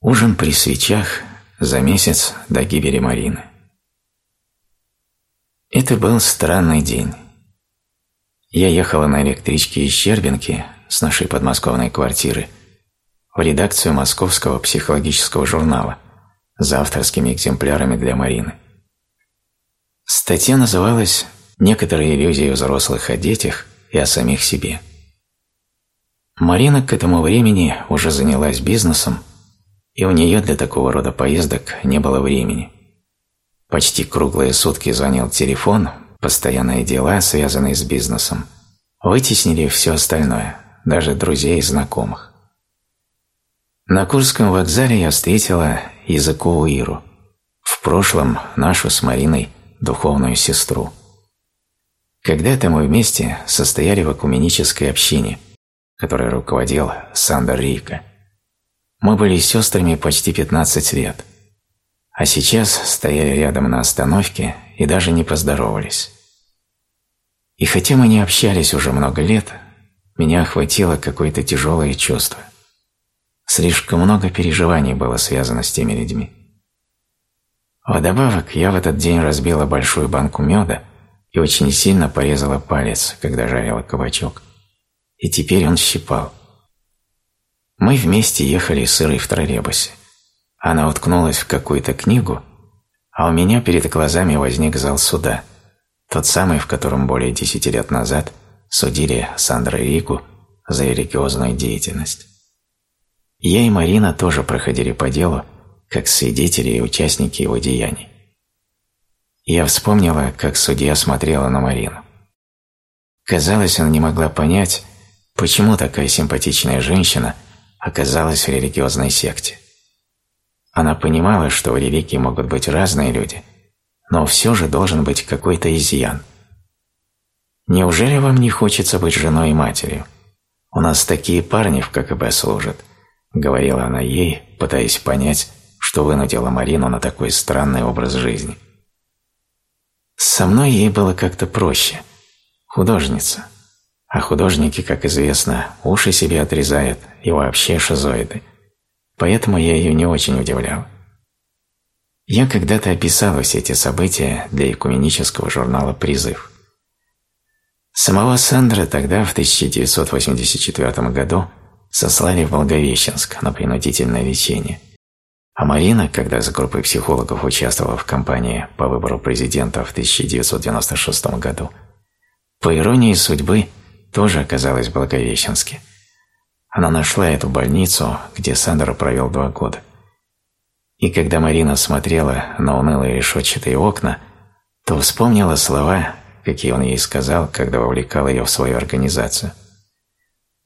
Ужин при свечах за месяц до гибели Марины. Это был странный день. Я ехала на электричке из Щербинки с нашей подмосковной квартиры в редакцию Московского психологического журнала за авторскими экземплярами для Марины. Статья называлась «Некоторые иллюзии взрослых о детях и о самих себе». Марина к этому времени уже занялась бизнесом, и у нее для такого рода поездок не было времени. Почти круглые сутки звонил телефон, постоянные дела, связанные с бизнесом, вытеснили все остальное, даже друзей и знакомых. На Курском вокзале я встретила языковую Иру, в прошлом нашу с Мариной духовную сестру. Когда-то мы вместе состояли в экуменической общине, которой руководил Сандер Рика. Мы были сестрами почти 15 лет, а сейчас стояли рядом на остановке и даже не поздоровались. И хотя мы не общались уже много лет, меня охватило какое-то тяжелое чувство. Слишком много переживаний было связано с теми людьми. Вдобавок, я в этот день разбила большую банку меда и очень сильно порезала палец, когда жарила кабачок. И теперь он щипал. Мы вместе ехали с Ирой в троллейбусе. Она уткнулась в какую-то книгу, а у меня перед глазами возник зал суда, тот самый, в котором более десяти лет назад судили Сандра Рику за религиозную деятельность. Я и Марина тоже проходили по делу, как свидетели и участники его деяний. Я вспомнила, как судья смотрела на Марину. Казалось, она не могла понять, почему такая симпатичная женщина оказалась в религиозной секте. Она понимала, что в религии могут быть разные люди, но все же должен быть какой-то изъян. «Неужели вам не хочется быть женой и матерью? У нас такие парни в КГБ служат», — говорила она ей, пытаясь понять, что вынудило Марину на такой странный образ жизни. Со мной ей было как-то проще. Художница. А художники, как известно, уши себе отрезают и вообще шизоиды. Поэтому я ее не очень удивлял. Я когда-то описала все эти события для экуменического журнала «Призыв». Самого Сандра тогда, в 1984 году, сослали в Благовещенск на принудительное лечение. А Марина, когда с группой психологов участвовала в кампании по выбору президента в 1996 году, по иронии судьбы, тоже оказалась в Благовещенске. Она нашла эту больницу, где Сандра провел два года. И когда Марина смотрела на унылые решетчатые окна, то вспомнила слова, какие он ей сказал, когда вовлекал ее в свою организацию.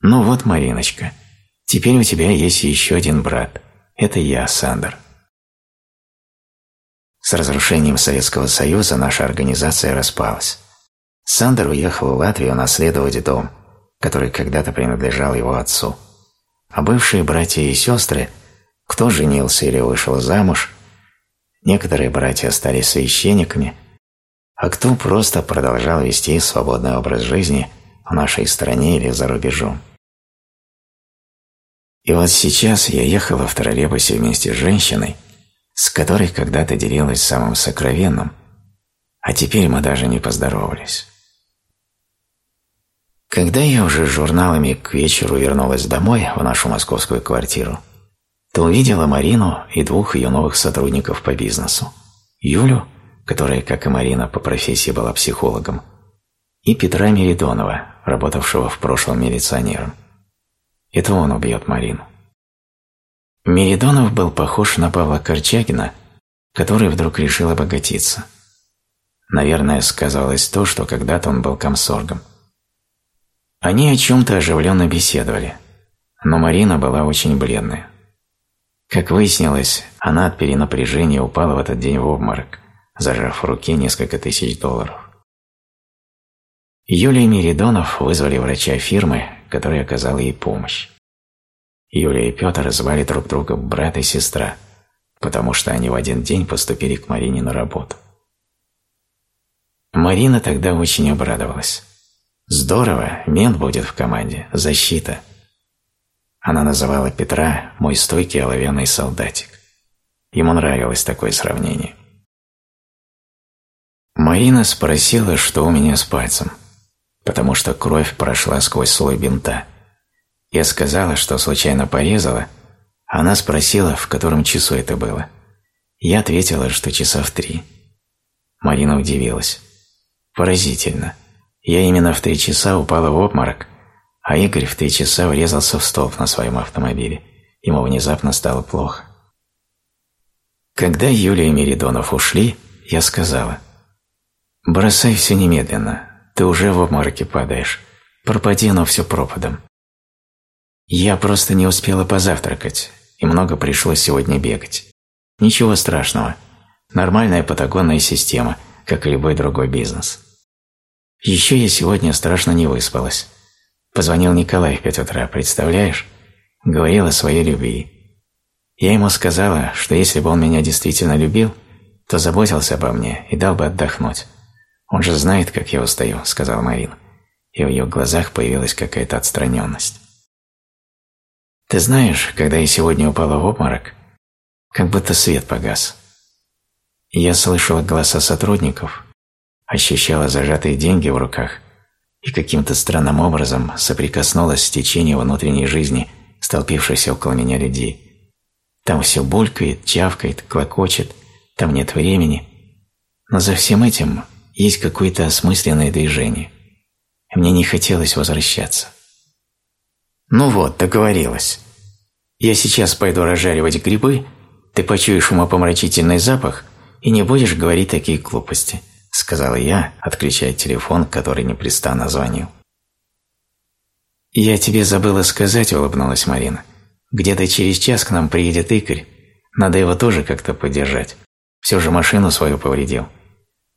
«Ну вот, Мариночка, теперь у тебя есть еще один брат – это я, Сандер. С разрушением Советского Союза наша организация распалась. Сандер уехал в Латвию наследовать дом, который когда-то принадлежал его отцу. А бывшие братья и сестры, кто женился или вышел замуж, некоторые братья стали священниками, а кто просто продолжал вести свободный образ жизни в нашей стране или за рубежом. И вот сейчас я ехала в троллейбусе вместе с женщиной, с которой когда-то делилась самым сокровенным, а теперь мы даже не поздоровались. Когда я уже с журналами к вечеру вернулась домой, в нашу московскую квартиру, то увидела Марину и двух ее новых сотрудников по бизнесу. Юлю, которая, как и Марина, по профессии была психологом, и Петра Меридонова, работавшего в прошлом милиционером. Это он убьет Марину. Меридонов был похож на Павла Корчагина, который вдруг решил обогатиться. Наверное, сказалось то, что когда-то он был комсоргом. Они о чем-то оживленно беседовали, но Марина была очень бледная. Как выяснилось, она от перенапряжения упала в этот день в обморок, зажав в руке несколько тысяч долларов. Юлия Меридонов вызвали врача фирмы, который оказал ей помощь. Юлия и Петр звали друг друга брат и сестра, потому что они в один день поступили к Марине на работу. Марина тогда очень обрадовалась. Здорово, мент будет в команде, защита. Она называла Петра «мой стойкий оловянный солдатик». Ему нравилось такое сравнение. Марина спросила, что у меня с пальцем, потому что кровь прошла сквозь слой бинта. Я сказала, что случайно порезала, она спросила, в котором часу это было. Я ответила, что часа в три. Марина удивилась. Поразительно. Я именно в три часа упала в обморок, а Игорь в три часа врезался в столб на своем автомобиле. Ему внезапно стало плохо. Когда Юлия и Меридонов ушли, я сказала, «Бросай все немедленно, ты уже в обмороке падаешь. Пропади, но все пропадом». Я просто не успела позавтракать, и много пришлось сегодня бегать. Ничего страшного. Нормальная патагонная система, как и любой другой бизнес. Еще я сегодня страшно не выспалась. Позвонил Николай в пять утра, представляешь? Говорил о своей любви. Я ему сказала, что если бы он меня действительно любил, то заботился обо мне и дал бы отдохнуть. Он же знает, как я устаю, сказал Марина. И в ее глазах появилась какая-то отстраненность. Ты знаешь, когда я сегодня упала в обморок, как будто свет погас. Я слышала голоса сотрудников, ощущала зажатые деньги в руках и каким-то странным образом соприкоснулась с течением внутренней жизни столпившихся около меня людей. Там все булькает, чавкает, клокочет, там нет времени. Но за всем этим есть какое-то осмысленное движение. Мне не хотелось возвращаться. Ну вот, договорилась. Я сейчас пойду разжаривать грибы, ты почуешь умопомрачительный запах и не будешь говорить такие глупости. – сказала я, отключая телефон, который непрестанно звонил. «Я тебе забыла сказать», – улыбнулась Марина. «Где-то через час к нам приедет Игорь. Надо его тоже как-то поддержать. Все же машину свою повредил.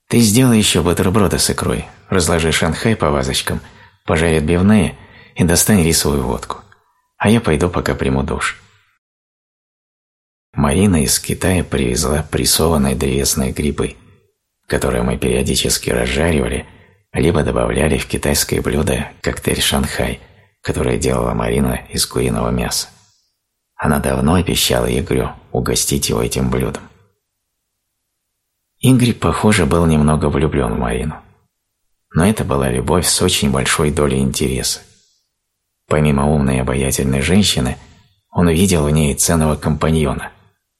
Ты сделай еще бутерброды с икрой, разложи шанхай по вазочкам, пожарь отбивные и достань рисовую водку. А я пойду пока приму душ». Марина из Китая привезла прессованные древесные грибы – которые мы периодически разжаривали, либо добавляли в китайское блюдо коктейль «Шанхай», которое делала Марина из куриного мяса. Она давно обещала Игорю угостить его этим блюдом. Игорь, похоже, был немного влюблен в Марину. Но это была любовь с очень большой долей интереса. Помимо умной и обаятельной женщины, он увидел в ней ценного компаньона,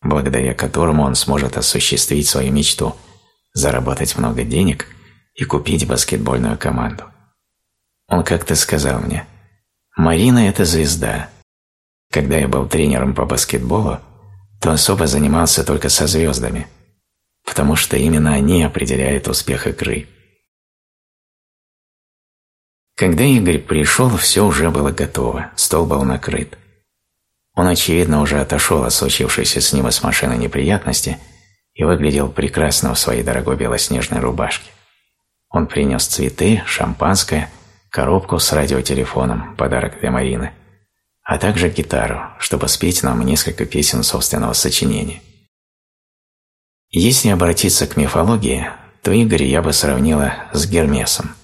благодаря которому он сможет осуществить свою мечту – заработать много денег и купить баскетбольную команду. Он как-то сказал мне, «Марина – это звезда. Когда я был тренером по баскетболу, то особо занимался только со звездами, потому что именно они определяют успех игры». Когда Игорь пришел, все уже было готово, стол был накрыт. Он, очевидно, уже отошел от случившейся с ним и с машиной неприятности – и выглядел прекрасно в своей дорогой белоснежной рубашке. Он принес цветы, шампанское, коробку с радиотелефоном, подарок для Марины, а также гитару, чтобы спеть нам несколько песен собственного сочинения. Если обратиться к мифологии, то Игорь я бы сравнила с Гермесом,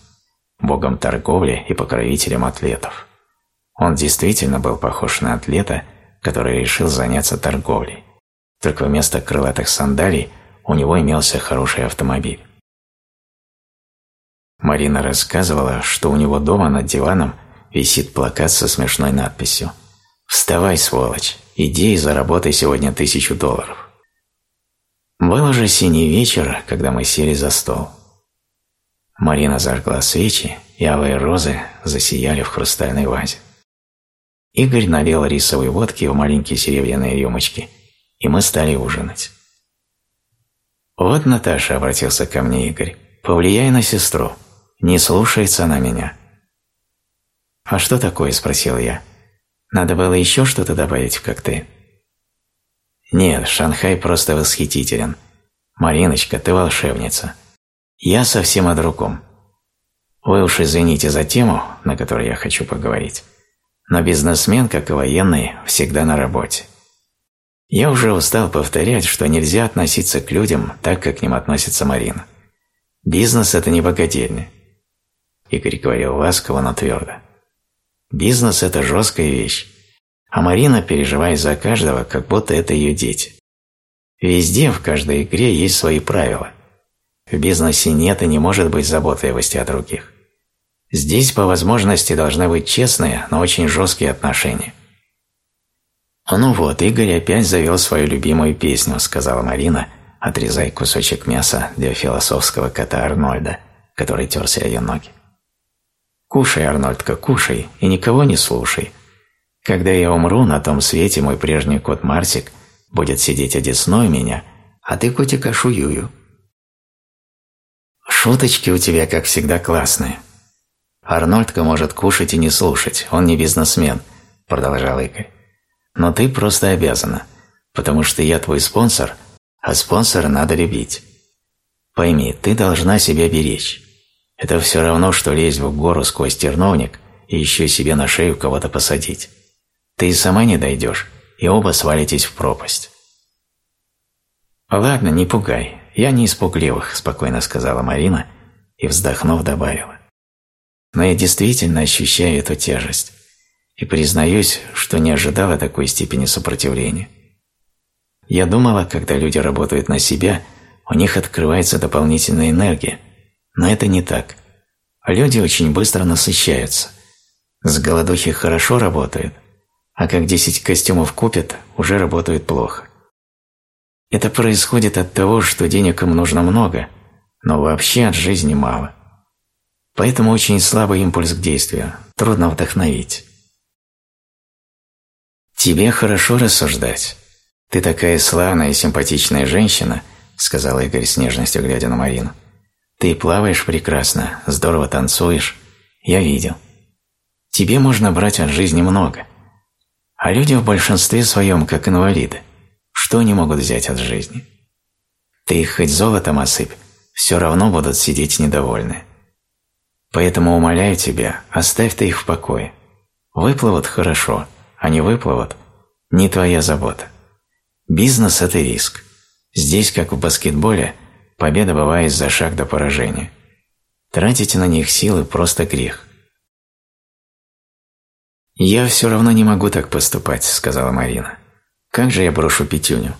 богом торговли и покровителем атлетов. Он действительно был похож на атлета, который решил заняться торговлей только вместо крылатых сандалий у него имелся хороший автомобиль. Марина рассказывала, что у него дома над диваном висит плакат со смешной надписью «Вставай, сволочь, иди и заработай сегодня тысячу долларов». Был уже синий вечер, когда мы сели за стол. Марина зажгла свечи, и алые розы засияли в хрустальной вазе. Игорь налил рисовой водки в маленькие серебряные рюмочки и мы стали ужинать. «Вот, Наташа», — обратился ко мне Игорь, — «повлияй на сестру. Не слушается она меня». «А что такое?» — спросил я. «Надо было еще что-то добавить в коктейль?» «Нет, Шанхай просто восхитителен. Мариночка, ты волшебница. Я совсем о другом. Вы уж извините за тему, на которой я хочу поговорить, но бизнесмен, как и военный, всегда на работе. Я уже устал повторять, что нельзя относиться к людям так, как к ним относится Марина. Бизнес – это не богадельня. Игорь говорил ласково, но твердо. Бизнес – это жесткая вещь. а Марина переживает за каждого, как будто это ее дети. Везде, в каждой игре есть свои правила. В бизнесе нет и не может быть заботливости о других. Здесь по возможности должны быть честные, но очень жесткие отношения. «Ну вот, Игорь опять завел свою любимую песню», – сказала Марина, отрезая кусочек мяса для философского кота Арнольда, который терся ее ноги. «Кушай, Арнольдка, кушай, и никого не слушай. Когда я умру, на том свете мой прежний кот Марсик будет сидеть одесной меня, а ты, котика, шуюю». «Шуточки у тебя, как всегда, классные», Арнольдка может кушать и не слушать, он не бизнесмен, продолжал Игорь. Но ты просто обязана, потому что я твой спонсор, а спонсора надо любить. Пойми, ты должна себя беречь. Это все равно, что лезть в гору сквозь терновник и еще себе на шею кого-то посадить. Ты и сама не дойдешь, и оба свалитесь в пропасть. «Ладно, не пугай, я не из пугливых», – спокойно сказала Марина и, вздохнув, добавила но я действительно ощущаю эту тяжесть и признаюсь, что не ожидала такой степени сопротивления. Я думала, когда люди работают на себя, у них открывается дополнительная энергия, но это не так. Люди очень быстро насыщаются. С голодухи хорошо работают, а как 10 костюмов купят, уже работают плохо. Это происходит от того, что денег им нужно много, но вообще от жизни мало. Поэтому очень слабый импульс к действию, трудно вдохновить. «Тебе хорошо рассуждать. Ты такая славная и симпатичная женщина», – сказал Игорь с нежностью, глядя на Марину. «Ты плаваешь прекрасно, здорово танцуешь. Я видел. Тебе можно брать от жизни много. А люди в большинстве своем как инвалиды. Что они могут взять от жизни? Ты их хоть золотом осыпь, все равно будут сидеть недовольны. Поэтому умоляю тебя, оставь ты их в покое. Выплывут – хорошо, а не выплывут – не твоя забота. Бизнес – это риск. Здесь, как в баскетболе, победа бывает за шаг до поражения. Тратить на них силы – просто грех. «Я все равно не могу так поступать», – сказала Марина. «Как же я брошу Петюню?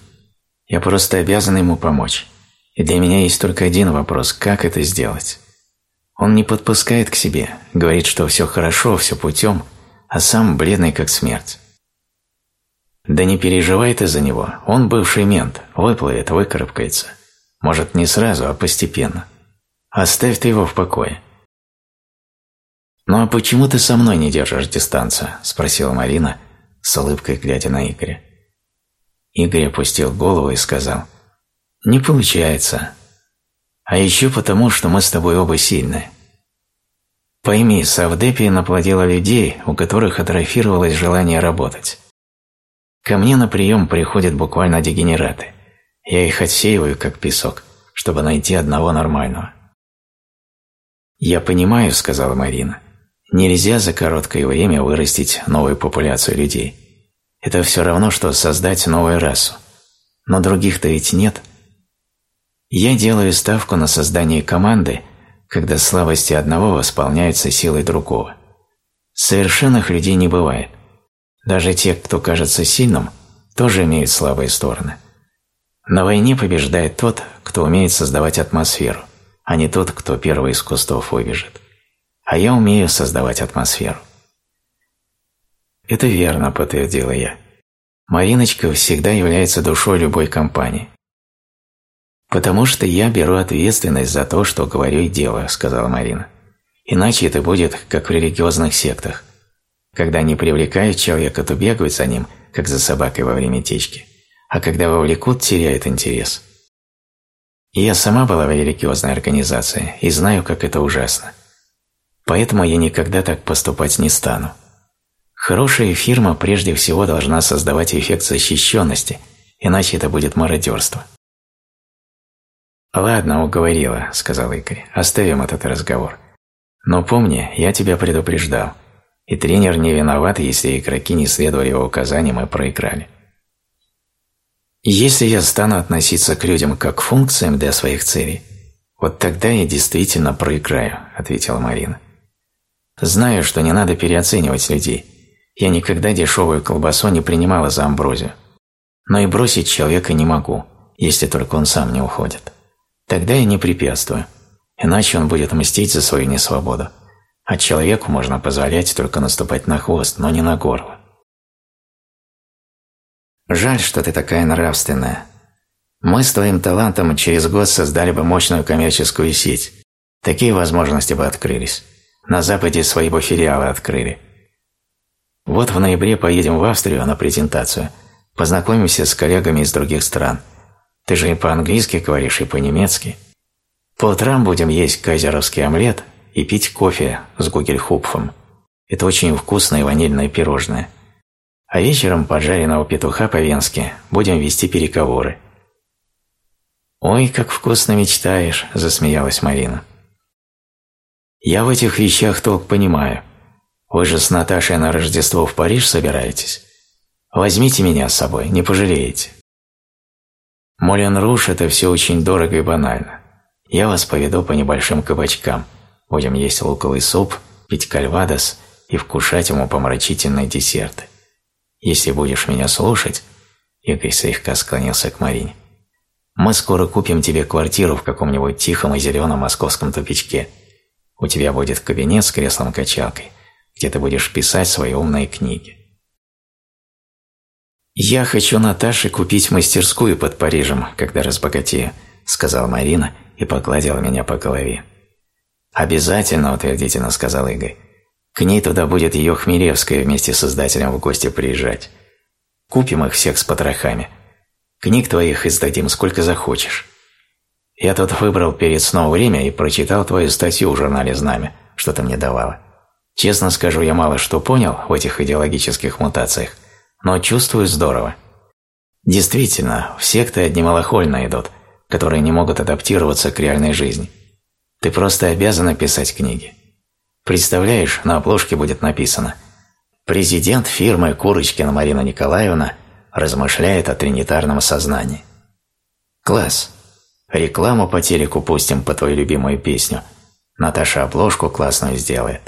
Я просто обязан ему помочь. И для меня есть только один вопрос – как это сделать?» Он не подпускает к себе, говорит, что все хорошо, все путем, а сам бледный как смерть. Да не переживай ты за него, он бывший мент, выплывет, выкарабкается. Может, не сразу, а постепенно. Оставь ты его в покое. «Ну а почему ты со мной не держишь дистанцию?» – спросила Марина, с улыбкой глядя на Игоря. Игорь опустил голову и сказал, «Не получается. А еще потому, что мы с тобой оба сильные. Пойми, Савдепия наплодила людей, у которых атрофировалось желание работать. Ко мне на прием приходят буквально дегенераты. Я их отсеиваю, как песок, чтобы найти одного нормального. «Я понимаю», — сказала Марина, — «нельзя за короткое время вырастить новую популяцию людей. Это все равно, что создать новую расу. Но других-то ведь нет». Я делаю ставку на создание команды, когда слабости одного восполняются силой другого. Совершенных людей не бывает. Даже те, кто кажется сильным, тоже имеют слабые стороны. На войне побеждает тот, кто умеет создавать атмосферу, а не тот, кто первый из кустов выбежит. А я умею создавать атмосферу. Это верно, подтвердила я. Мариночка всегда является душой любой компании. «Потому что я беру ответственность за то, что говорю и делаю», – сказала Марина. «Иначе это будет, как в религиозных сектах. Когда не привлекают человека, то бегают за ним, как за собакой во время течки, а когда вовлекут, теряют интерес». Я сама была в религиозной организации и знаю, как это ужасно. Поэтому я никогда так поступать не стану. Хорошая фирма прежде всего должна создавать эффект защищенности, иначе это будет мародерство. «Ладно, уговорила», – сказал Игорь. «Оставим этот разговор. Но помни, я тебя предупреждал. И тренер не виноват, если игроки не следовали его указаниям и проиграли». «Если я стану относиться к людям как к функциям для своих целей, вот тогда я действительно проиграю», – ответила Марина. «Знаю, что не надо переоценивать людей, Я никогда дешевую колбасу не принимала за амброзию. Но и бросить человека не могу, если только он сам не уходит. Тогда я не препятствую, иначе он будет мстить за свою несвободу. А человеку можно позволять только наступать на хвост, но не на горло. Жаль, что ты такая нравственная. Мы с твоим талантом через год создали бы мощную коммерческую сеть. Такие возможности бы открылись. На Западе свои бы филиалы открыли. Вот в ноябре поедем в Австрию на презентацию. Познакомимся с коллегами из других стран. Ты же и по-английски говоришь, и по-немецки. По утрам будем есть кайзеровский омлет и пить кофе с гугельхупфом. Это очень вкусное ванильное пирожное. А вечером поджаренного петуха по-венски будем вести переговоры. «Ой, как вкусно мечтаешь!» – засмеялась Марина. «Я в этих вещах толк понимаю. Вы же с Наташей на Рождество в Париж собираетесь? Возьмите меня с собой, не пожалеете». Молен Руш – это все очень дорого и банально. Я вас поведу по небольшим кабачкам. Будем есть луковый суп, пить кальвадос и вкушать ему помрачительные десерты. Если будешь меня слушать, Игорь слегка склонился к Марине, мы скоро купим тебе квартиру в каком-нибудь тихом и зеленом московском тупичке. У тебя будет кабинет с креслом-качалкой, где ты будешь писать свои умные книги. «Я хочу Наташе купить мастерскую под Парижем, когда разбогатею», – сказала Марина и погладила меня по голове. «Обязательно», – утвердительно сказал Игорь. К ней туда будет ее Хмелевская вместе с издателем в гости приезжать. Купим их всех с потрохами. Книг твоих издадим сколько захочешь. Я тут выбрал перед сном время и прочитал твою статью в журнале «Знамя», что ты мне давала. Честно скажу, я мало что понял в этих идеологических мутациях, но чувствую здорово. Действительно, в секты одни малохольно идут, которые не могут адаптироваться к реальной жизни. Ты просто обязана писать книги. Представляешь, на обложке будет написано «Президент фирмы Курочкина Марина Николаевна размышляет о тринитарном сознании». Класс. Рекламу по телеку пустим по твою любимую песню. Наташа обложку классную сделает.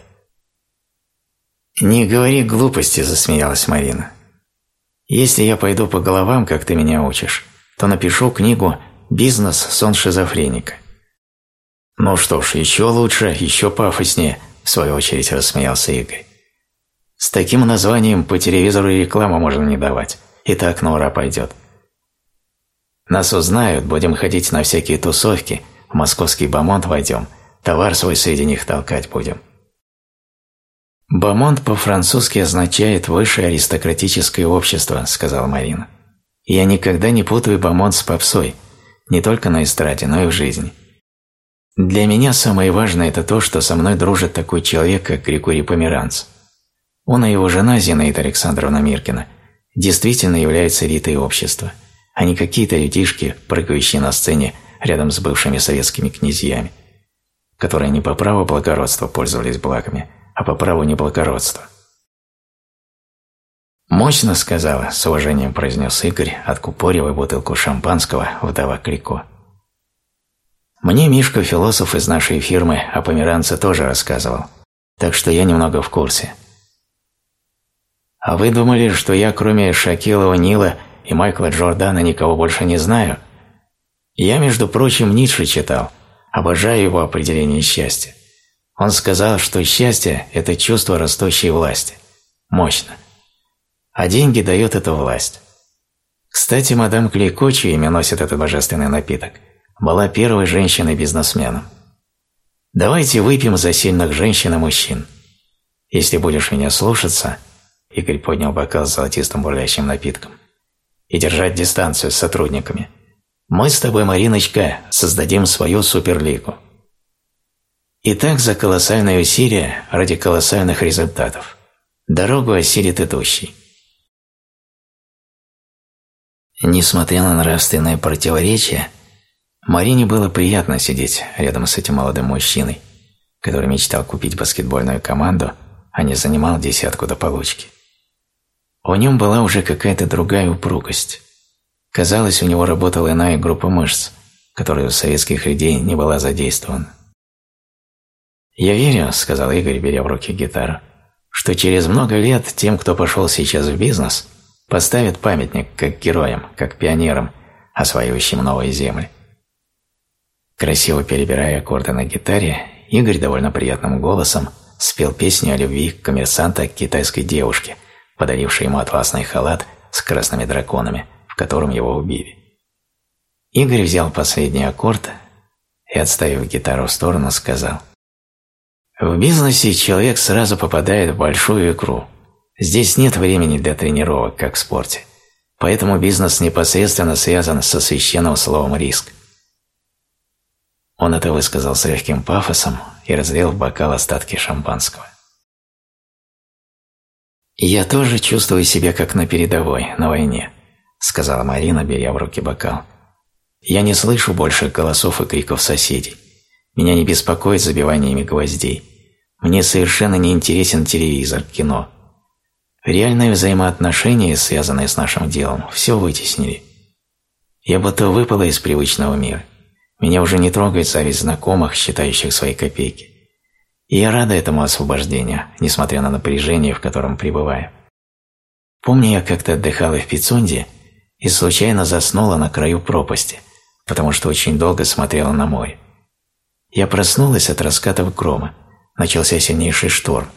«Не говори глупости», – засмеялась Марина. «Если я пойду по головам, как ты меня учишь, то напишу книгу «Бизнес. Сон шизофреника». Ну что ж, еще лучше, еще пафоснее – в свою очередь рассмеялся Игорь. С таким названием по телевизору рекламу можно не давать. И так на ура пойдет. Нас узнают, будем ходить на всякие тусовки, в московский бамонт войдем, товар свой среди них толкать будем. «Бамонт по-французски означает «высшее аристократическое общество», — сказала Марина. «Я никогда не путаю бамонт с попсой, не только на эстраде, но и в жизни. Для меня самое важное – это то, что со мной дружит такой человек, как Григорий Померанц. Он и его жена Зинаида Александровна Миркина действительно являются элитой общества, а не какие-то людишки, прыгающие на сцене рядом с бывшими советскими князьями, которые не по праву благородства пользовались благами, а по праву неблагородства. «Мощно сказала», – с уважением произнес Игорь, откупоривая бутылку шампанского вдова Клико. Мне Мишка, философ из нашей фирмы, о померанце тоже рассказывал, так что я немного в курсе. А вы думали, что я, кроме Шакилова Нила и Майкла Джордана, никого больше не знаю? Я, между прочим, Ницше читал, обожаю его определение счастья. Он сказал, что счастье – это чувство растущей власти. Мощно. А деньги дают эту власть. Кстати, мадам Клейко, чье имя носит этот божественный напиток – была первой женщиной-бизнесменом. Давайте выпьем за сильных женщин и мужчин. Если будешь меня слушаться, Игорь поднял бокал с золотистым бурлящим напитком, и держать дистанцию с сотрудниками, мы с тобой, Мариночка, создадим свою суперлигу. Итак, за колоссальное усилие ради колоссальных результатов. Дорогу осилит идущий. Несмотря на нравственное противоречие, Марине было приятно сидеть рядом с этим молодым мужчиной, который мечтал купить баскетбольную команду, а не занимал десятку до получки. У нем была уже какая-то другая упругость. Казалось, у него работала иная группа мышц, которая у советских людей не была задействована. «Я верю», — сказал Игорь, беря в руки гитару, что через много лет тем, кто пошел сейчас в бизнес, поставят памятник как героям, как пионерам, осваивающим новые земли. Красиво перебирая аккорды на гитаре, Игорь довольно приятным голосом спел песню о любви коммерсанта к китайской девушке, подарившей ему атласный халат с красными драконами, в котором его убили. Игорь взял последний аккорд и, отставив гитару в сторону, сказал «В бизнесе человек сразу попадает в большую игру. Здесь нет времени для тренировок, как в спорте. Поэтому бизнес непосредственно связан со священным словом «риск». Он это высказал с легким пафосом и разлил в бокал остатки шампанского. «Я тоже чувствую себя как на передовой, на войне», — сказала Марина, беря в руки бокал. «Я не слышу больше голосов и криков соседей. Меня не беспокоит забиваниями гвоздей. Мне совершенно не интересен телевизор, кино. Реальные взаимоотношения, связанные с нашим делом, все вытеснили. Я будто выпала из привычного мира. Меня уже не трогает зависть знакомых, считающих свои копейки. И я рада этому освобождению, несмотря на напряжение, в котором пребываю. Помню, я как-то отдыхала в Пицунде и случайно заснула на краю пропасти, потому что очень долго смотрела на море. Я проснулась от раскатов грома. Начался сильнейший шторм.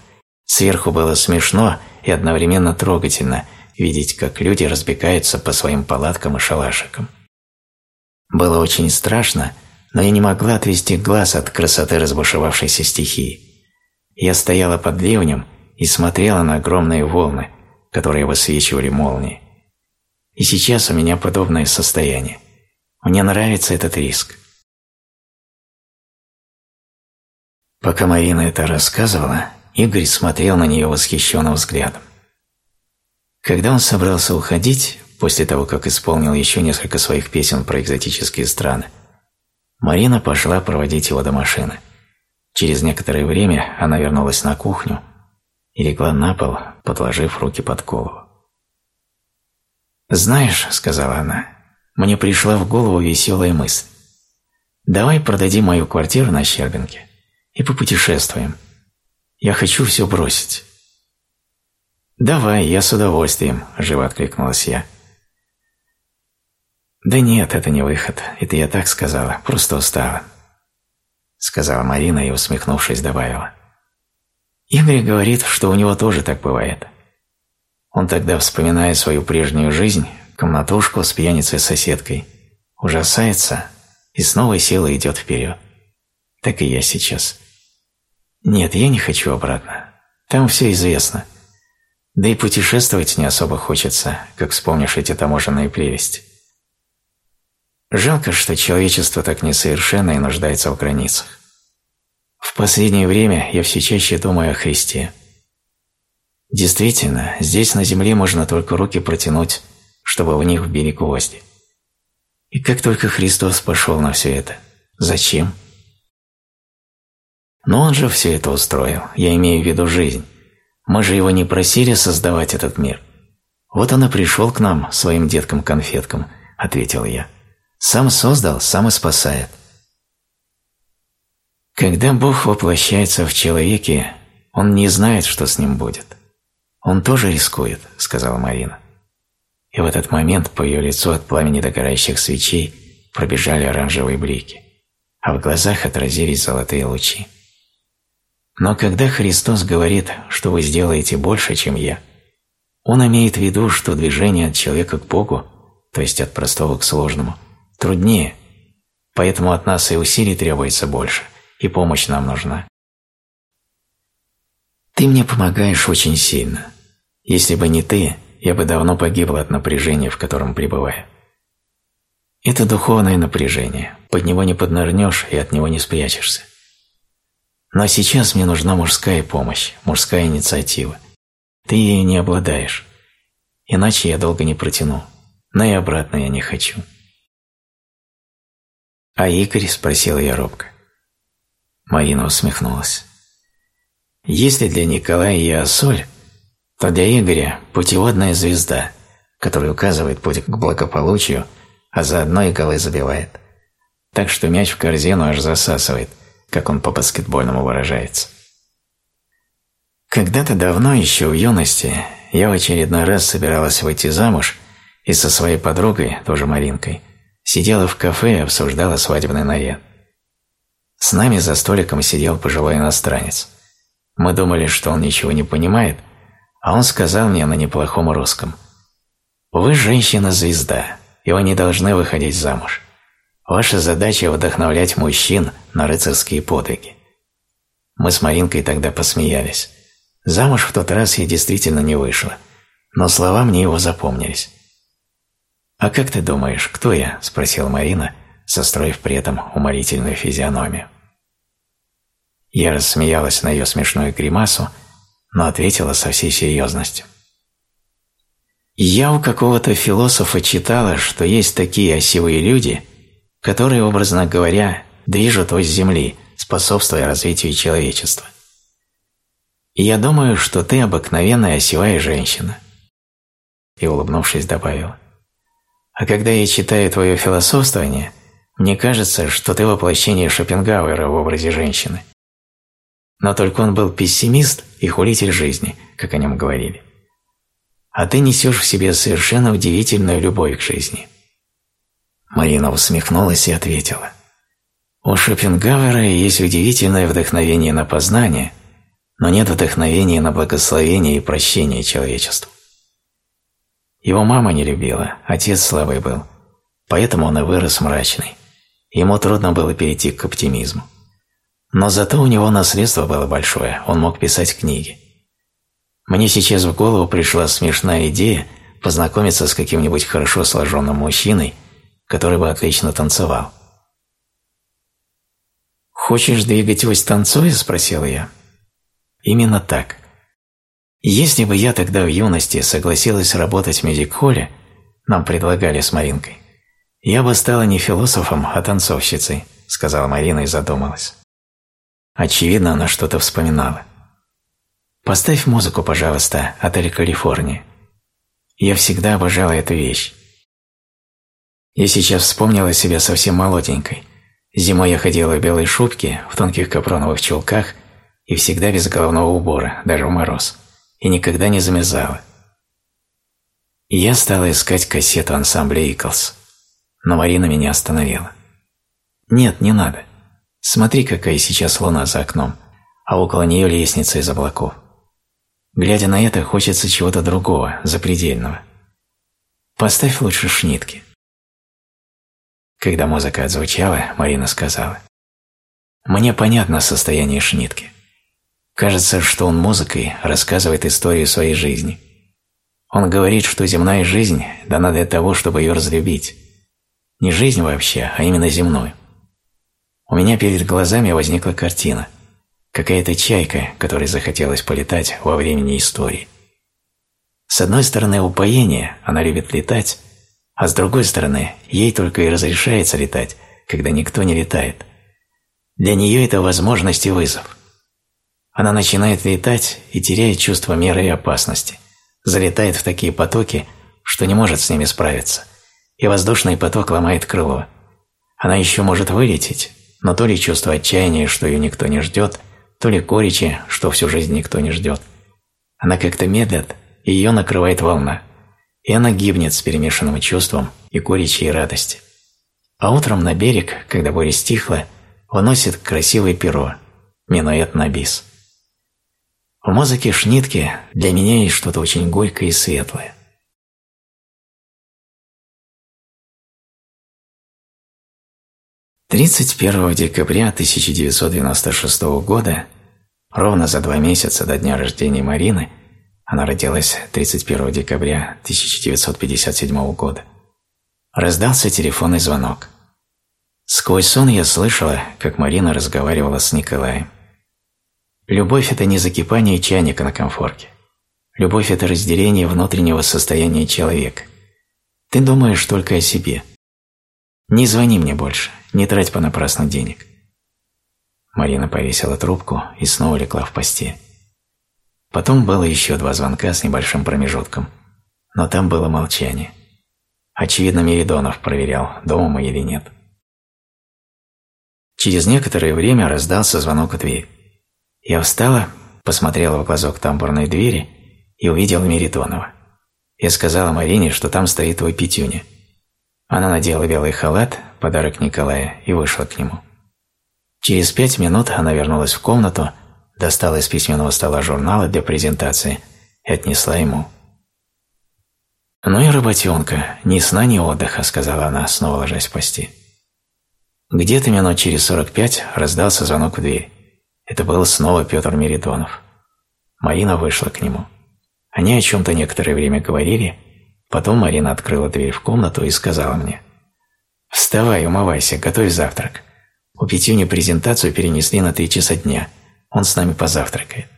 Сверху было смешно и одновременно трогательно видеть, как люди разбегаются по своим палаткам и шалашикам. Было очень страшно, но я не могла отвести глаз от красоты разбушевавшейся стихии. Я стояла под ливнем и смотрела на огромные волны, которые высвечивали молнии. И сейчас у меня подобное состояние. Мне нравится этот риск. Пока Марина это рассказывала, Игорь смотрел на нее восхищенным взглядом. Когда он собрался уходить, после того, как исполнил еще несколько своих песен про экзотические страны, Марина пошла проводить его до машины. Через некоторое время она вернулась на кухню и легла на пол, подложив руки под голову. «Знаешь», — сказала она, — «мне пришла в голову веселая мысль. Давай продадим мою квартиру на Щербинке и попутешествуем. Я хочу все бросить». «Давай, я с удовольствием», – живо откликнулась я. «Да нет, это не выход. Это я так сказала. Просто устала», — сказала Марина и, усмехнувшись, добавила. «Игорь говорит, что у него тоже так бывает. Он тогда, вспоминая свою прежнюю жизнь, комнатушку с пьяницей-соседкой, ужасается и с новой силой идет вперед. Так и я сейчас. Нет, я не хочу обратно. Там все известно. Да и путешествовать не особо хочется, как вспомнишь эти таможенные прелести. Жалко, что человечество так несовершенно и нуждается в границах. В последнее время я все чаще думаю о Христе. Действительно, здесь на земле можно только руки протянуть, чтобы в них вбили гвозди. И как только Христос пошел на все это, зачем? Но Он же все это устроил, я имею в виду жизнь. Мы же Его не просили создавать этот мир. Вот Он и пришел к нам, своим деткам-конфеткам, ответил я. Сам создал, сам и спасает. Когда Бог воплощается в человеке, он не знает, что с ним будет. Он тоже рискует, сказала Марина. И в этот момент по ее лицу от пламени догорающих свечей пробежали оранжевые блики, а в глазах отразились золотые лучи. Но когда Христос говорит, что вы сделаете больше, чем я, Он имеет в виду, что движение от человека к Богу, то есть от простого к сложному, труднее, поэтому от нас и усилий требуется больше, и помощь нам нужна. Ты мне помогаешь очень сильно. Если бы не ты, я бы давно погибла от напряжения, в котором пребываю. Это духовное напряжение, под него не поднырнешь и от него не спрячешься. Но сейчас мне нужна мужская помощь, мужская инициатива. Ты ею не обладаешь. Иначе я долго не протяну, но и обратно я не хочу. «А Игорь?» – спросила я робко. Марина усмехнулась. «Если для Николая я соль, то для Игоря путеводная звезда, которая указывает путь к благополучию, а заодно и голы забивает. Так что мяч в корзину аж засасывает, как он по баскетбольному выражается». Когда-то давно, еще в юности, я в очередной раз собиралась выйти замуж и со своей подругой, тоже Маринкой, сидела в кафе и обсуждала свадебный наряд. С нами за столиком сидел пожилой иностранец. Мы думали, что он ничего не понимает, а он сказал мне на неплохом русском. «Вы женщина-звезда, и вы не должны выходить замуж. Ваша задача – вдохновлять мужчин на рыцарские подвиги». Мы с Маринкой тогда посмеялись. Замуж в тот раз я действительно не вышла, но слова мне его запомнились. «А как ты думаешь, кто я?» – спросила Марина, состроив при этом уморительную физиономию. Я рассмеялась на ее смешную гримасу, но ответила со всей серьезностью. Я у какого-то философа читала, что есть такие осевые люди, которые, образно говоря, движут ось Земли, способствуя развитию человечества. И я думаю, что ты обыкновенная осевая женщина. И, улыбнувшись, добавила. А когда я читаю твое философствование, мне кажется, что ты воплощение Шопенгауэра в образе женщины. Но только он был пессимист и хулитель жизни, как о нем говорили. А ты несешь в себе совершенно удивительную любовь к жизни. Марина усмехнулась и ответила. У Шопенгауэра есть удивительное вдохновение на познание – но нет вдохновения на благословение и прощение человечеству. Его мама не любила, отец слабый был, поэтому он и вырос мрачный. Ему трудно было перейти к оптимизму. Но зато у него наследство было большое, он мог писать книги. Мне сейчас в голову пришла смешная идея познакомиться с каким-нибудь хорошо сложенным мужчиной, который бы отлично танцевал. «Хочешь двигать ось танцуя?» – спросил я. Именно так. Если бы я тогда в юности согласилась работать в мюзик-холле, нам предлагали с Маринкой, я бы стала не философом, а танцовщицей, сказала Марина и задумалась. Очевидно, она что-то вспоминала. Поставь музыку, пожалуйста, отель Калифорния. Я всегда обожала эту вещь. Я сейчас вспомнила себя совсем молоденькой. Зимой я ходила в белой шубке, в тонких капроновых чулках и всегда без головного убора, даже в мороз, и никогда не замерзала. И я стала искать кассету ансамбля «Иклс», но Марина меня остановила. «Нет, не надо. Смотри, какая сейчас луна за окном, а около нее лестница из облаков. Глядя на это, хочется чего-то другого, запредельного. Поставь лучше шнитки». Когда музыка отзвучала, Марина сказала, «Мне понятно состояние шнитки. Кажется, что он музыкой рассказывает историю своей жизни. Он говорит, что земная жизнь дана для того, чтобы ее разлюбить. Не жизнь вообще, а именно земную. У меня перед глазами возникла картина. Какая-то чайка, которой захотелось полетать во времени истории. С одной стороны, упоение, она любит летать, а с другой стороны, ей только и разрешается летать, когда никто не летает. Для нее это возможность и вызов – она начинает летать и теряет чувство меры и опасности, залетает в такие потоки, что не может с ними справиться, и воздушный поток ломает крыло. Она еще может вылететь, но то ли чувство отчаяния, что ее никто не ждет, то ли горечи, что всю жизнь никто не ждет. Она как-то медлит, и ее накрывает волна, и она гибнет с перемешанным чувством и горечи, и радости. А утром на берег, когда буря стихла, выносит красивое перо, минуэт на бис. В музыке Шнитке для меня есть что-то очень горькое и светлое. Тридцать первого декабря 1996 года, ровно за два месяца до дня рождения Марины, она родилась 31 декабря 1957 года, раздался телефонный звонок. Сквозь сон я слышала, как Марина разговаривала с Николаем. Любовь – это не закипание чайника на комфорке. Любовь – это разделение внутреннего состояния человека. Ты думаешь только о себе. Не звони мне больше, не трать понапрасну денег. Марина повесила трубку и снова легла в постель. Потом было еще два звонка с небольшим промежутком, но там было молчание. Очевидно, Меридонов проверял, дома мы или нет. Через некоторое время раздался звонок в дверь. Я встала, посмотрела в глазок тамбурной двери и увидела Меритонова. Я сказала Марине, что там стоит твой Петюня. Она надела белый халат, подарок Николая, и вышла к нему. Через пять минут она вернулась в комнату, достала из письменного стола журналы для презентации и отнесла ему. «Ну и работенка, ни сна, ни отдыха», — сказала она, снова ложась в постель. Где-то минут через сорок пять раздался звонок в дверь. Это был снова Петр Меридонов. Марина вышла к нему. Они о чем-то некоторое время говорили, потом Марина открыла дверь в комнату и сказала мне «Вставай, умывайся, готовь завтрак. У Петюни презентацию перенесли на три часа дня. Он с нами позавтракает».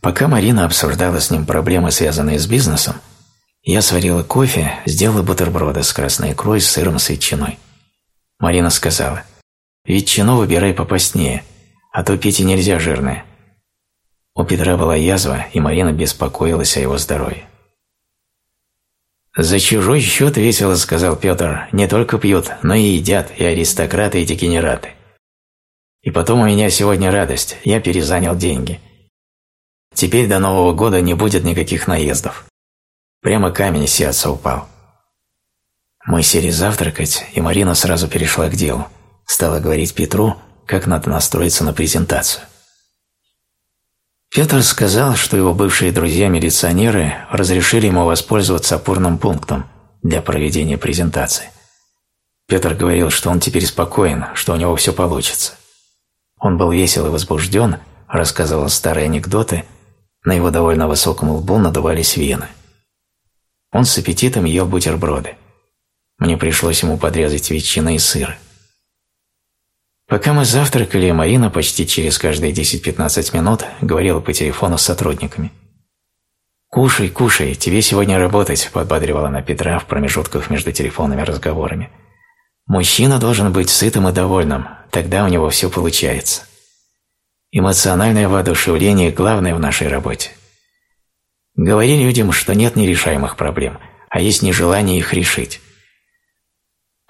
Пока Марина обсуждала с ним проблемы, связанные с бизнесом, я сварила кофе, сделала бутерброды с красной икрой, с сыром, с ветчиной. Марина сказала, «Ветчину выбирай попостнее, а то Пете нельзя жирное». У Петра была язва, и Марина беспокоилась о его здоровье. «За чужой счет весело», — сказал Петр, — «не только пьют, но и едят, и аристократы, и дегенераты. И потом у меня сегодня радость, я перезанял деньги. Теперь до Нового года не будет никаких наездов. Прямо камень с сердца упал. Мы сели завтракать, и Марина сразу перешла к делу. Стала говорить Петру, как надо настроиться на презентацию. Петр сказал, что его бывшие друзья-милиционеры разрешили ему воспользоваться опорным пунктом для проведения презентации. Петр говорил, что он теперь спокоен, что у него все получится. Он был весел и возбужден, рассказывал старые анекдоты – на его довольно высоком лбу надувались вены. Он с аппетитом ел бутерброды. Мне пришлось ему подрезать ветчины и сыр. Пока мы завтракали, Марина почти через каждые 10-15 минут говорила по телефону с сотрудниками. «Кушай, кушай, тебе сегодня работать», – подбадривала она Петра в промежутках между телефонными разговорами. «Мужчина должен быть сытым и довольным, тогда у него все получается». Эмоциональное воодушевление – главное в нашей работе. Говори людям, что нет нерешаемых проблем, а есть нежелание их решить.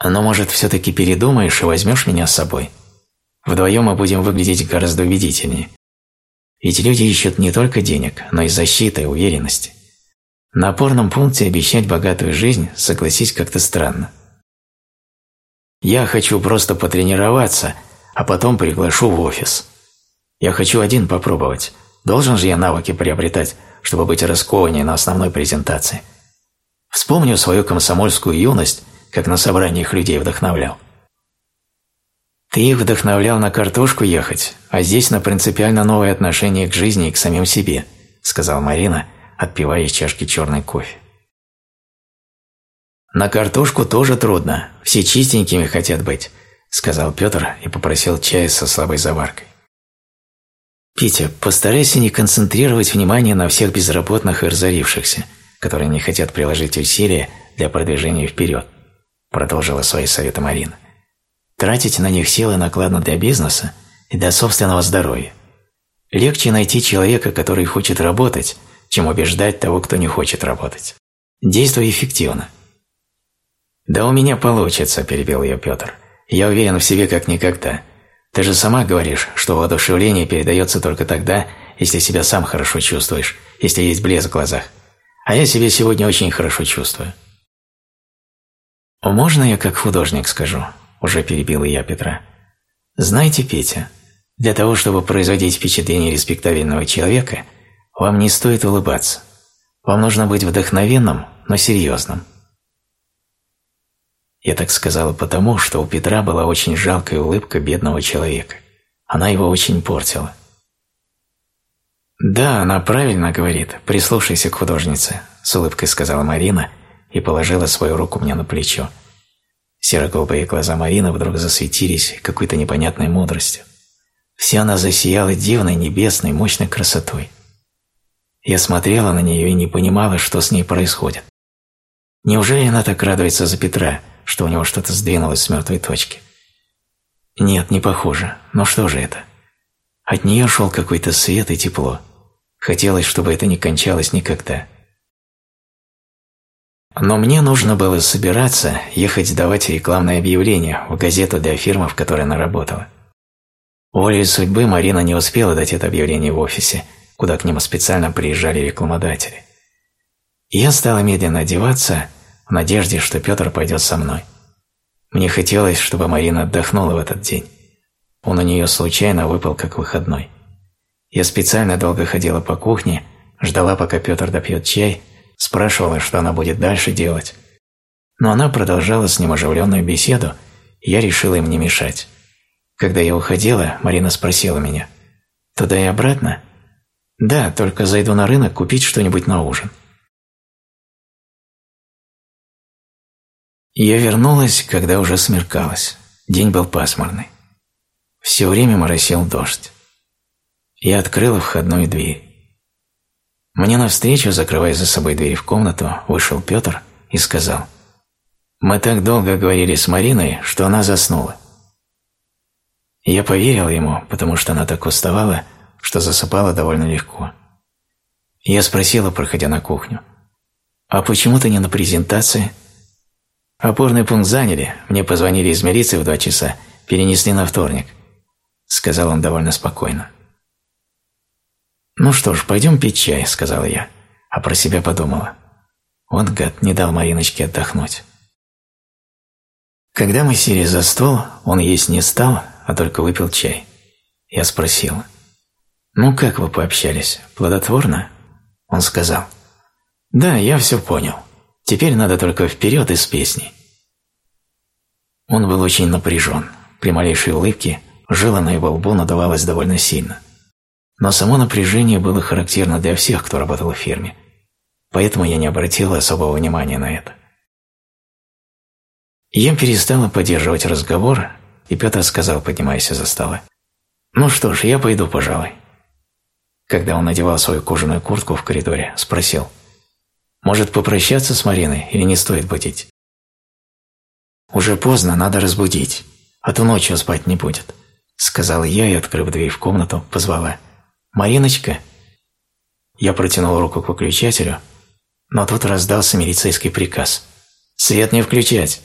Но, может, все-таки передумаешь и возьмешь меня с собой? Вдвоем мы будем выглядеть гораздо убедительнее. Ведь люди ищут не только денег, но и защиты, и уверенности. На опорном пункте обещать богатую жизнь, согласись, как-то странно. Я хочу просто потренироваться, а потом приглашу в офис. Я хочу один попробовать. Должен же я навыки приобретать, чтобы быть раскованнее на основной презентации. Вспомню свою комсомольскую юность, как на собраниях людей вдохновлял. Ты их вдохновлял на картошку ехать, а здесь на принципиально новое отношение к жизни и к самим себе, сказал Марина, отпивая из чашки черный кофе. На картошку тоже трудно, все чистенькими хотят быть, сказал Петр и попросил чая со слабой заваркой. «Петя, постарайся не концентрировать внимание на всех безработных и разорившихся, которые не хотят приложить усилия для продвижения вперед», продолжила свои советы Марина. «Тратить на них силы накладно для бизнеса и для собственного здоровья. Легче найти человека, который хочет работать, чем убеждать того, кто не хочет работать. Действуй эффективно». «Да у меня получится», – перебил ее Петр. «Я уверен в себе как никогда. Ты же сама говоришь, что воодушевление передается только тогда, если себя сам хорошо чувствуешь, если есть блеск в глазах. А я себя сегодня очень хорошо чувствую. «Можно я как художник скажу?» – уже перебила я Петра. «Знаете, Петя, для того, чтобы производить впечатление респектабельного человека, вам не стоит улыбаться. Вам нужно быть вдохновенным, но серьезным. Я так сказала потому, что у Петра была очень жалкая улыбка бедного человека. Она его очень портила. «Да, она правильно говорит. Прислушайся к художнице», – с улыбкой сказала Марина и положила свою руку мне на плечо. Серо-голубые глаза Марины вдруг засветились какой-то непонятной мудростью. Вся она засияла дивной, небесной, мощной красотой. Я смотрела на нее и не понимала, что с ней происходит. Неужели она так радуется за Петра – что у него что-то сдвинулось с мертвой точки. Нет, не похоже. Но что же это? От нее шел какой-то свет и тепло. Хотелось, чтобы это не кончалось никогда. Но мне нужно было собираться, ехать сдавать рекламное объявление в газету для фирмы, в которой она работала. Волей судьбы Марина не успела дать это объявление в офисе, куда к нему специально приезжали рекламодатели. Я стала медленно одеваться в надежде, что Петр пойдет со мной. Мне хотелось, чтобы Марина отдохнула в этот день. Он у нее случайно выпал как выходной. Я специально долго ходила по кухне, ждала, пока Петр допьет чай, спрашивала, что она будет дальше делать. Но она продолжала с ним оживленную беседу, и я решила им не мешать. Когда я уходила, Марина спросила меня, «Туда и обратно?» «Да, только зайду на рынок купить что-нибудь на ужин». Я вернулась, когда уже смеркалось. День был пасмурный. Все время моросил дождь. Я открыла входную дверь. Мне навстречу, закрывая за собой дверь в комнату, вышел Петр и сказал, «Мы так долго говорили с Мариной, что она заснула». Я поверил ему, потому что она так уставала, что засыпала довольно легко. Я спросила, проходя на кухню, «А почему ты не на презентации?» «Опорный пункт заняли, мне позвонили из милиции в два часа, перенесли на вторник», — сказал он довольно спокойно. «Ну что ж, пойдем пить чай», — сказала я, а про себя подумала. Он, гад, не дал Мариночке отдохнуть. Когда мы сели за стол, он есть не стал, а только выпил чай. Я спросил, «Ну как вы пообщались? Плодотворно?» Он сказал, «Да, я все понял. Теперь надо только вперед из песни». Он был очень напряжен. При малейшей улыбке жила на его лбу надавалась довольно сильно. Но само напряжение было характерно для всех, кто работал в фирме. Поэтому я не обратил особого внимания на это. Я перестала поддерживать разговор, и Петр сказал, поднимаясь из-за стола. «Ну что ж, я пойду, пожалуй». Когда он надевал свою кожаную куртку в коридоре, спросил, «Может, попрощаться с Мариной или не стоит будить?» «Уже поздно, надо разбудить, а то ночью спать не будет», — сказала я и, открыв дверь в комнату, позвала. «Мариночка?» Я протянул руку к выключателю, но тут раздался милицейский приказ. «Свет не включать!»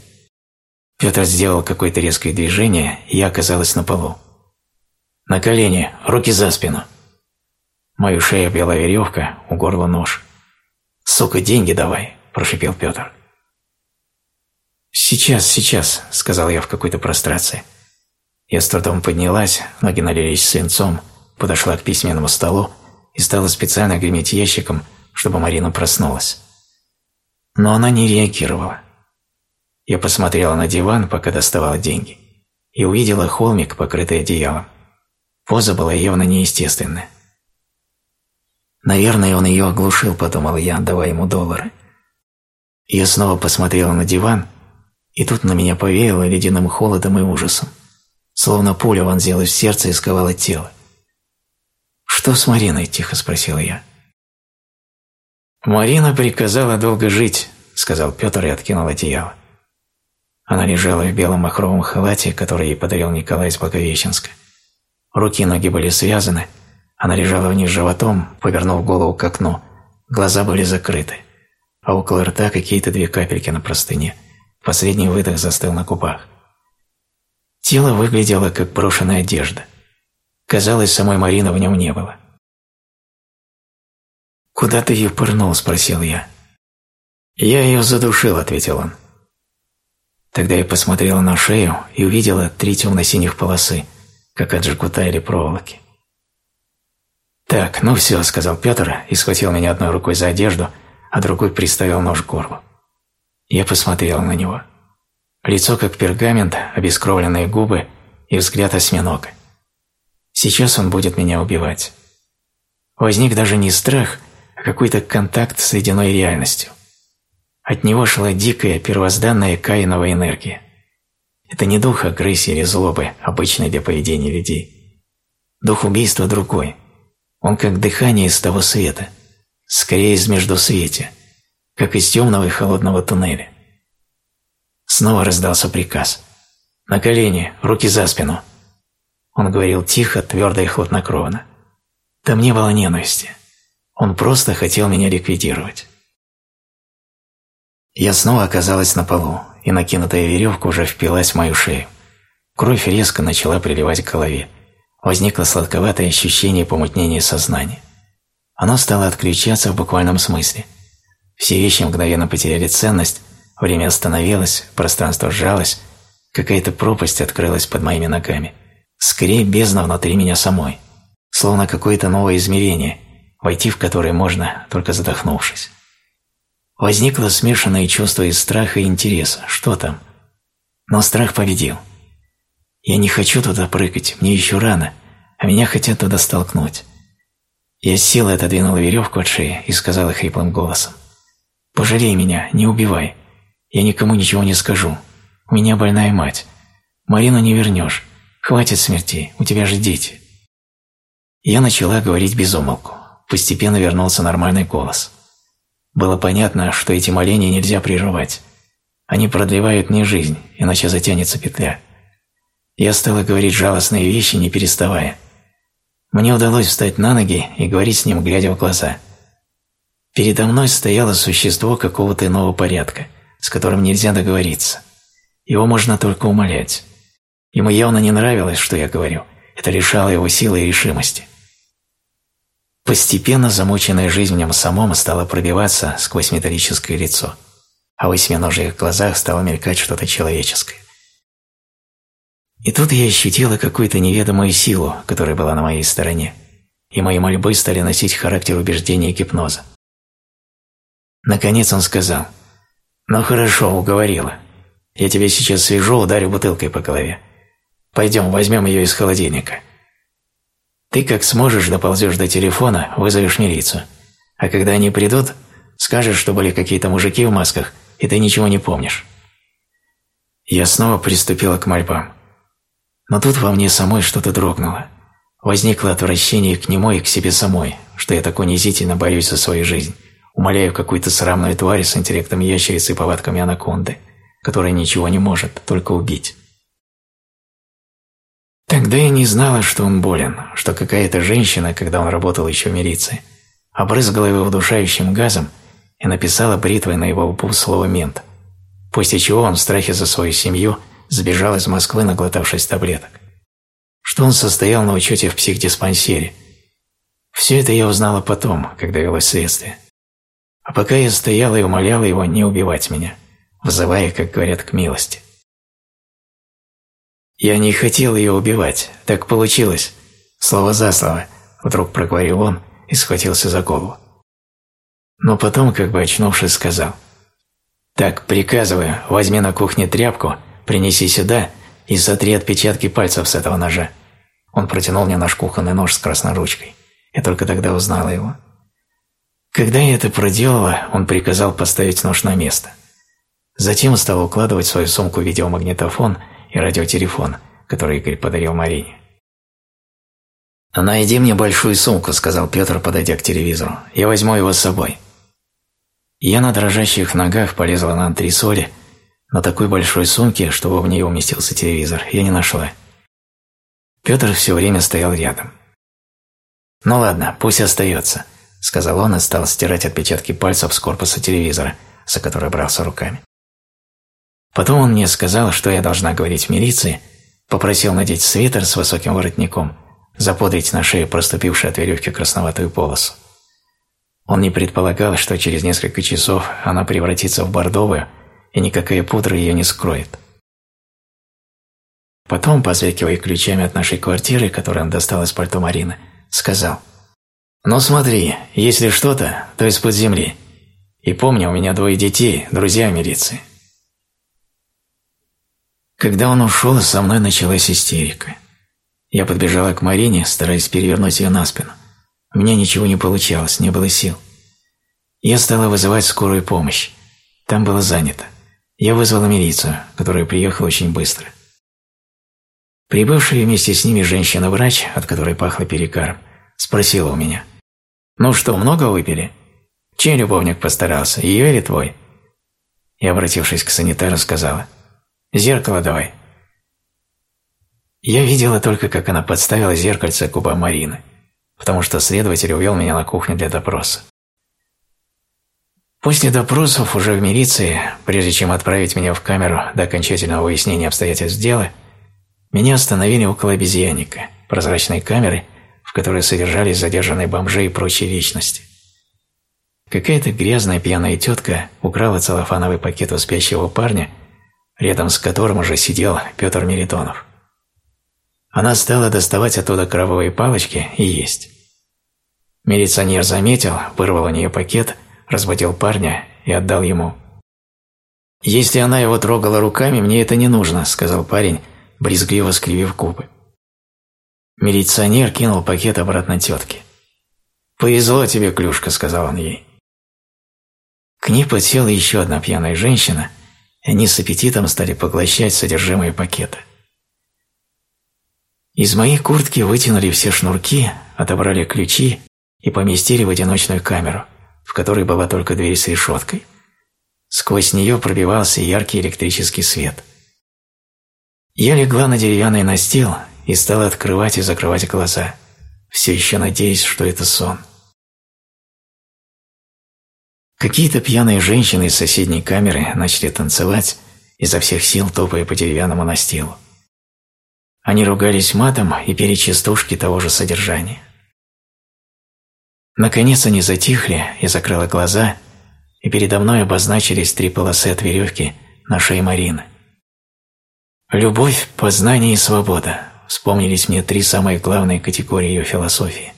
Петр сделал какое-то резкое движение, и я оказалась на полу. «На колени, руки за спину!» Мою шею обвела веревка, у горла нож. «Сука, деньги давай!» – прошипел Петр. «Сейчас, сейчас», – сказал я в какой-то прострации. Я с трудом поднялась, ноги налились свинцом, подошла к письменному столу и стала специально греметь ящиком, чтобы Марина проснулась. Но она не реагировала. Я посмотрела на диван, пока доставала деньги, и увидела холмик, покрытый одеялом. Поза была явно неестественная. Наверное, он ее оглушил, подумал я, давая ему доллары. Я снова посмотрела на диван, и тут на меня повеяло ледяным холодом и ужасом. Словно пуля вонзилась в сердце и сковала тело. «Что с Мариной?» – тихо спросила я. «Марина приказала долго жить», – сказал Петр и откинул одеяло. Она лежала в белом махровом халате, который ей подарил Николай из Благовещенска. Руки и ноги были связаны, она лежала вниз животом, повернув голову к окну, глаза были закрыты, а около рта какие-то две капельки на простыне. Последний выдох застыл на губах. Тело выглядело как брошенная одежда. Казалось, самой Марины в нем не было. «Куда ты ее пырнул?» – спросил я. «Я ее задушил», – ответил он. Тогда я посмотрела на шею и увидела три темно-синих полосы, как от жгута или проволоки. «Так, ну все», – сказал Петр и схватил меня одной рукой за одежду, а другой приставил нож к горлу. Я посмотрел на него. Лицо как пергамент, обескровленные губы и взгляд осьминога. Сейчас он будет меня убивать. Возник даже не страх, а какой-то контакт с ледяной реальностью. От него шла дикая, первозданная каиновая энергия. Это не дух агрессии или злобы, обычный для поведения людей. Дух убийства другой. Он как дыхание из того света, скорее из междусветия, как из темного и холодного туннеля. Снова раздался приказ. «На колени, руки за спину!» Он говорил тихо, твердо и хладнокровно. Там не было ненависти. Он просто хотел меня ликвидировать. Я снова оказалась на полу, и накинутая веревка уже впилась в мою шею. Кровь резко начала приливать к голове. Возникло сладковатое ощущение помутнения сознания. Оно стало отключаться в буквальном смысле. Все вещи мгновенно потеряли ценность, время остановилось, пространство сжалось, какая-то пропасть открылась под моими ногами. Скорее бездна внутри меня самой, словно какое-то новое измерение, войти в которое можно, только задохнувшись. Возникло смешанное чувство из страха и интереса. Что там? Но страх победил. Я не хочу туда прыгать, мне еще рано, а меня хотят туда столкнуть. Я силой отодвинула веревку от шеи и сказала хриплым голосом. «Пожалей меня, не убивай. Я никому ничего не скажу. У меня больная мать. Марину не вернешь. Хватит смертей, у тебя же дети». Я начала говорить без умолку. Постепенно вернулся нормальный голос. Было понятно, что эти моления нельзя прерывать. Они продлевают мне жизнь, иначе затянется петля. Я стала говорить жалостные вещи, не переставая. Мне удалось встать на ноги и говорить с ним, глядя в глаза. Передо мной стояло существо какого-то иного порядка, с которым нельзя договориться. Его можно только умолять. Ему явно не нравилось, что я говорю. Это лишало его силы и решимости. Постепенно замученная жизнь в нем самом стала пробиваться сквозь металлическое лицо, а в восьминожьих глазах стало мелькать что-то человеческое. И тут я ощутила какую-то неведомую силу, которая была на моей стороне, и мои мольбы стали носить характер убеждения гипноза. Наконец он сказал, «Ну хорошо, уговорила. Я тебя сейчас свяжу, ударю бутылкой по голове. Пойдем, возьмем ее из холодильника. Ты как сможешь доползешь до телефона, вызовешь милицию. А когда они придут, скажешь, что были какие-то мужики в масках, и ты ничего не помнишь». Я снова приступила к мольбам. Но тут во мне самой что-то дрогнуло. Возникло отвращение к нему и к себе самой, что я так унизительно боюсь за свою жизнь, умоляю какую-то срамную тварь с интеллектом ящерицы и повадками анаконды, которая ничего не может, только убить. Тогда я не знала, что он болен, что какая-то женщина, когда он работал еще в милиции, обрызгала его удушающим газом и написала бритвой на его лбу слово «мент», после чего он в страхе за свою семью – сбежал из Москвы, наглотавшись таблеток. Что он состоял на учете в психдиспансере. Все это я узнала потом, когда велось следствие. А пока я стояла и умоляла его не убивать меня, вызывая, как говорят, к милости. Я не хотел ее убивать, так получилось. Слово за слово, вдруг проговорил он и схватился за голову. Но потом, как бы очнувшись, сказал. «Так, приказываю, возьми на кухне тряпку Принеси сюда и сотри отпечатки пальцев с этого ножа. Он протянул мне наш кухонный нож с красной ручкой. Я только тогда узнала его. Когда я это проделала, он приказал поставить нож на место. Затем стал укладывать в свою сумку видеомагнитофон и радиотелефон, который Игорь подарил Марине. «Найди мне большую сумку», — сказал Петр, подойдя к телевизору. «Я возьму его с собой». Я на дрожащих ногах полезла на антресоли, но такой большой сумки, чтобы в нее уместился телевизор, я не нашла. Петр все время стоял рядом. «Ну ладно, пусть остается», – сказал он и стал стирать отпечатки пальцев с корпуса телевизора, за который брался руками. Потом он мне сказал, что я должна говорить в милиции, попросил надеть свитер с высоким воротником, заподрить на шее проступившую от веревки красноватую полосу. Он не предполагал, что через несколько часов она превратится в бордовую, и никакая пудра ее не скроет. Потом, позвякивая ключами от нашей квартиры, которую он достал из пальто Марины, сказал, «Ну смотри, если что-то, то из-под земли. И помни, у меня двое детей, друзья в милиции». Когда он ушел, со мной началась истерика. Я подбежала к Марине, стараясь перевернуть ее на спину. У меня ничего не получалось, не было сил. Я стала вызывать скорую помощь. Там было занято. Я вызвала милицию, которая приехала очень быстро. Прибывшая вместе с ними женщина-врач, от которой пахло перекаром, спросила у меня. «Ну что, много выпили? Чей любовник постарался, ее или твой?» И, обратившись к санитару, сказала. «Зеркало давай». Я видела только, как она подставила зеркальце к губам Марины, потому что следователь увел меня на кухню для допроса. После допросов уже в милиции, прежде чем отправить меня в камеру до окончательного выяснения обстоятельств дела, Меня остановили около обезьянника, прозрачной камеры, в которой содержались задержанные бомжи и прочие личности. Какая-то грязная пьяная тетка украла целлофановый пакет у спящего парня, рядом с которым уже сидел Петр Мелитонов. Она стала доставать оттуда кровавые палочки и есть. Милиционер заметил, вырвал у нее пакет, разбудил парня и отдал ему. «Если она его трогала руками, мне это не нужно», – сказал парень, брезгливо скривив губы. Милиционер кинул пакет обратно тетке. «Повезло тебе, Клюшка», – сказал он ей. К ней подсела еще одна пьяная женщина, и они с аппетитом стали поглощать содержимое пакета. Из моей куртки вытянули все шнурки, отобрали ключи и поместили в одиночную камеру, в которой была только дверь с решеткой. Сквозь нее пробивался яркий электрический свет. Я легла на деревянный настил и стала открывать и закрывать глаза, все еще надеясь, что это сон. Какие-то пьяные женщины из соседней камеры начали танцевать, изо всех сил топая по деревянному настилу. Они ругались матом и пели частушки того же содержания. Наконец они затихли, я закрыла глаза, и передо мной обозначились три полосы от веревки на шее Марины. Любовь, познание и свобода – вспомнились мне три самые главные категории ее философии.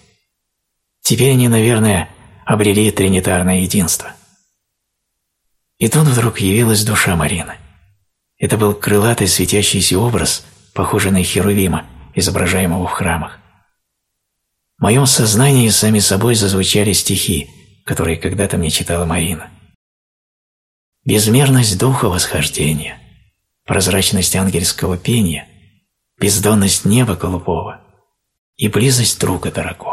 Теперь они, наверное, обрели тринитарное единство. И тут вдруг явилась душа Марины. Это был крылатый светящийся образ, похожий на Херувима, изображаемого в храмах. В моем сознании сами собой зазвучали стихи, которые когда-то мне читала Марина. Безмерность духа восхождения, прозрачность ангельского пения, бездонность неба голубого и близость друга дорогого.